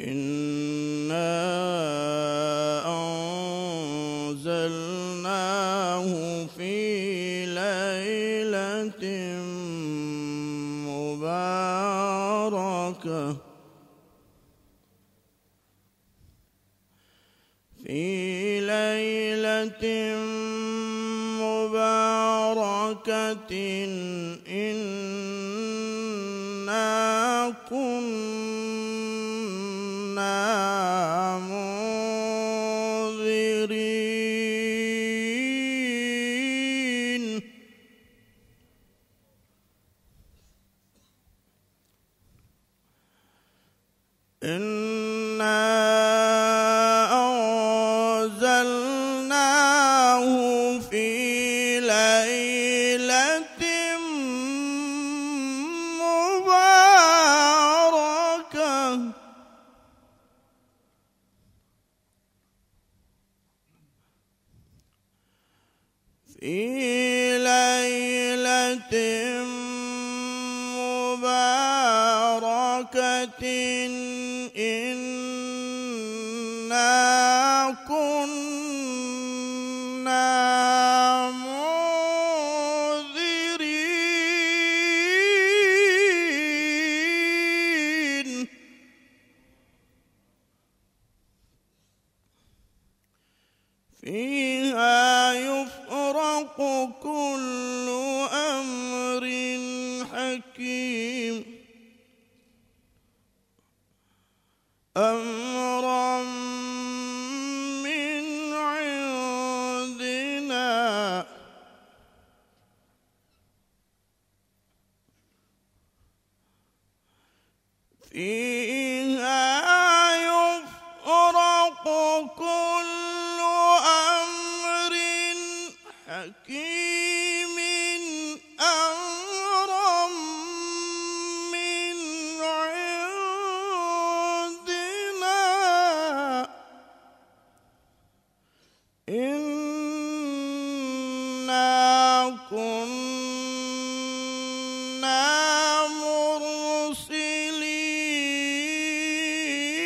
إنا أنزلناه في ليلة مباركة في ليلة مباركة إنا كنا مباركة إنا كنا منذرين. فيها يفرق كل حكيم أمرا من عندنا. فيها يفرق كل أمر حكيم. كنا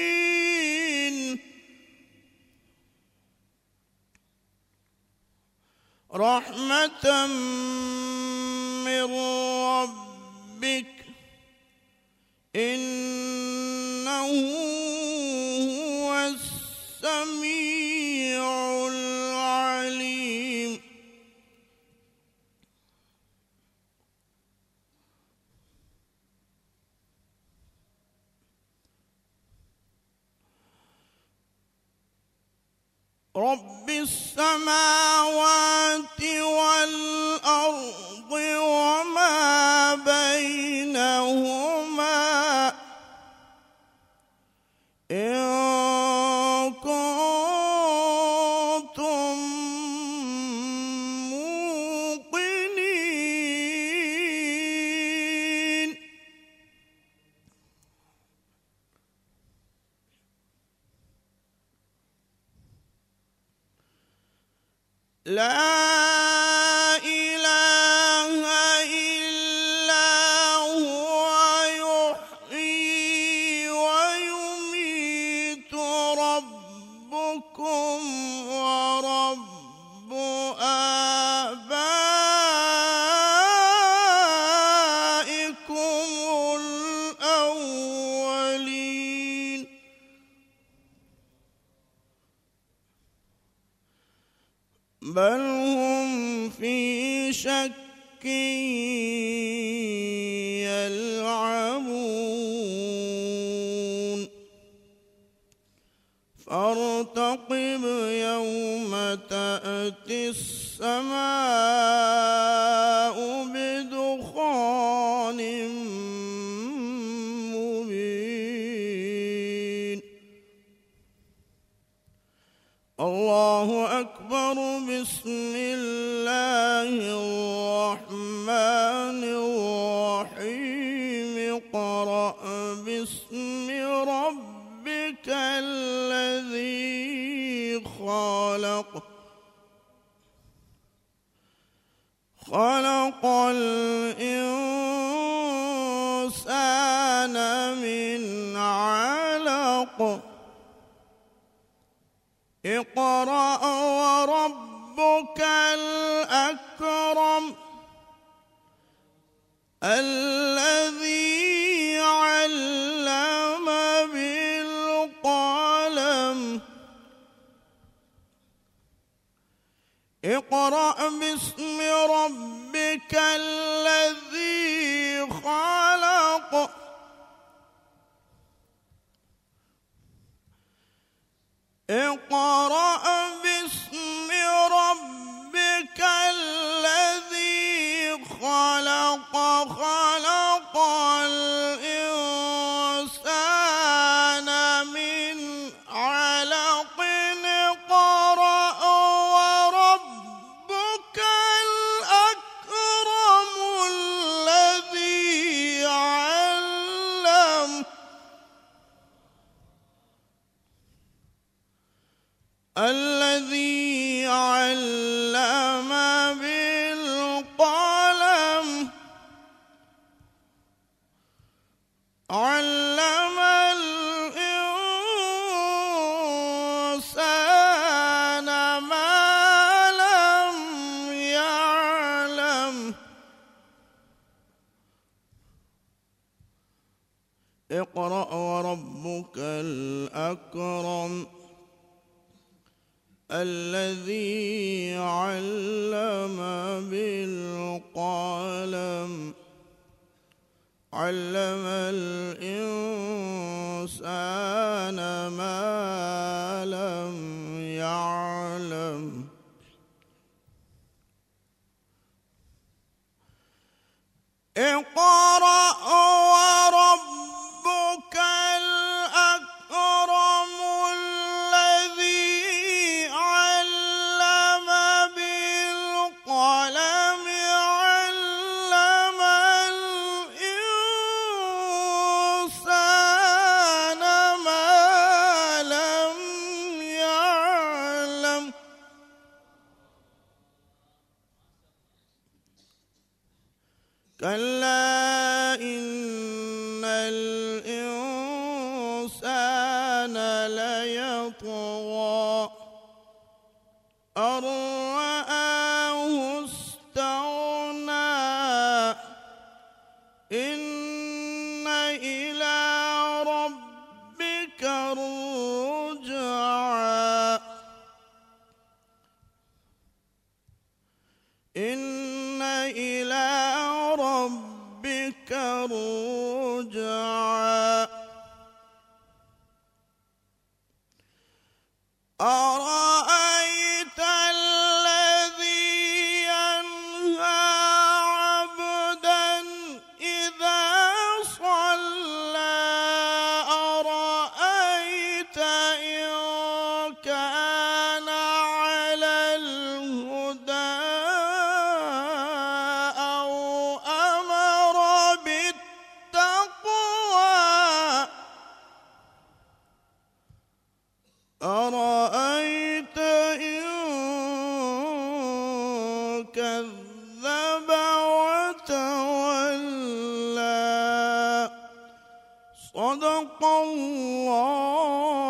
مرسلين رحمة من ربك إنه رب السماوات والأرض وما بينهما لا شك يلعبون. فارتقب يوم تأتي السماء بدخان مبين. الله أكبر بسم باسم ربك الذي خلق خلق الإنسان من علق. اقرأ وربك الأكرم الذي اقرأ باسم ربك الذي خلق. اقرأ باسم ربك الذي خلق. خلق الأكرم الذي علم بالقلم علم الإنسان ما لم يعلم. اقرأ كلا إن الإنسان ليطغى أن رآه استغنى إن إلى أرأيت الذي ينهى عبدا إذا صلى؟ أرأيت إن كان كذب وتولى. صدق الله